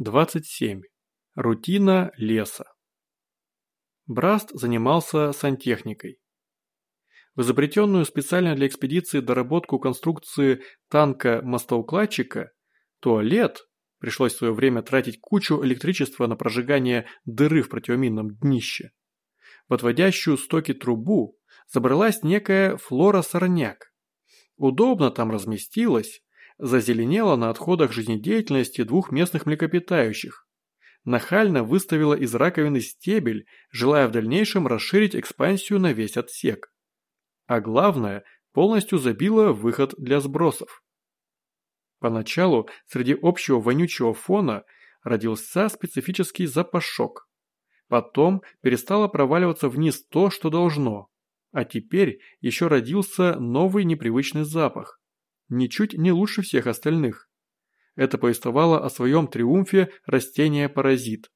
27. Рутина леса. Браст занимался сантехникой. В изобретенную специально для экспедиции доработку конструкции танка-мостоукладчика туалет пришлось в свое время тратить кучу электричества на прожигание дыры в противоминном днище. В отводящую стоки трубу забралась некая флора-сорняк. Удобно там разместилась, зазеленела на отходах жизнедеятельности двух местных млекопитающих. Нахально выставила из раковины стебель, желая в дальнейшем расширить экспансию на весь отсек. А главное, полностью забила выход для сбросов. Поначалу среди общего вонючего фона родился специфический запашок. Потом перестало проваливаться вниз то, что должно. А теперь еще родился новый непривычный запах ничуть не лучше всех остальных. Это повествовало о своем триумфе растения-паразит.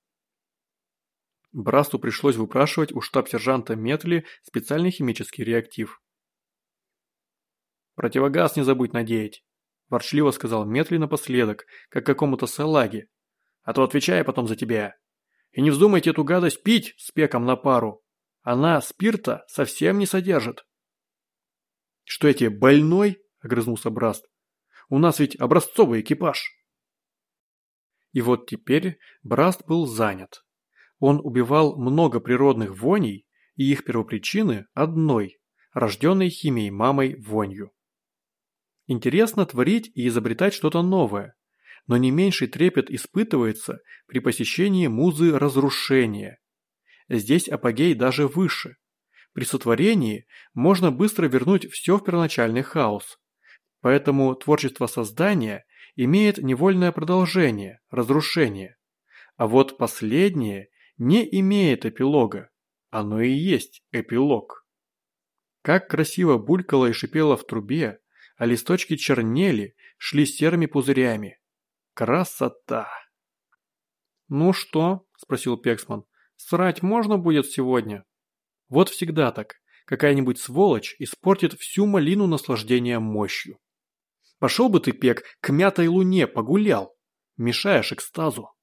Брасту пришлось выпрашивать у штаб-сержанта Метли специальный химический реактив. «Противогаз не забудь надеять», – ворчливо сказал Метли напоследок, как какому-то салаге. «А то отвечаю потом за тебя. И не вздумайте эту гадость пить с пеком на пару. Она спирта совсем не содержит». «Что я тебе, больной?» Огрызнулся Браст. «У нас ведь образцовый экипаж!» И вот теперь Браст был занят. Он убивал много природных воней, и их первопричины одной, рожденной химией мамой вонью. Интересно творить и изобретать что-то новое, но не меньший трепет испытывается при посещении музы разрушения. Здесь апогей даже выше. При сотворении можно быстро вернуть все в первоначальный хаос. Поэтому творчество создания имеет невольное продолжение, разрушение. А вот последнее не имеет эпилога. Оно и есть эпилог. Как красиво булькало и шипело в трубе, а листочки чернели, шли серыми пузырями. Красота! «Ну что?» – спросил Пексман. «Срать можно будет сегодня?» Вот всегда так. Какая-нибудь сволочь испортит всю малину наслаждения мощью. Пошел бы ты, Пек, к мятой луне погулял. Мешаешь экстазу.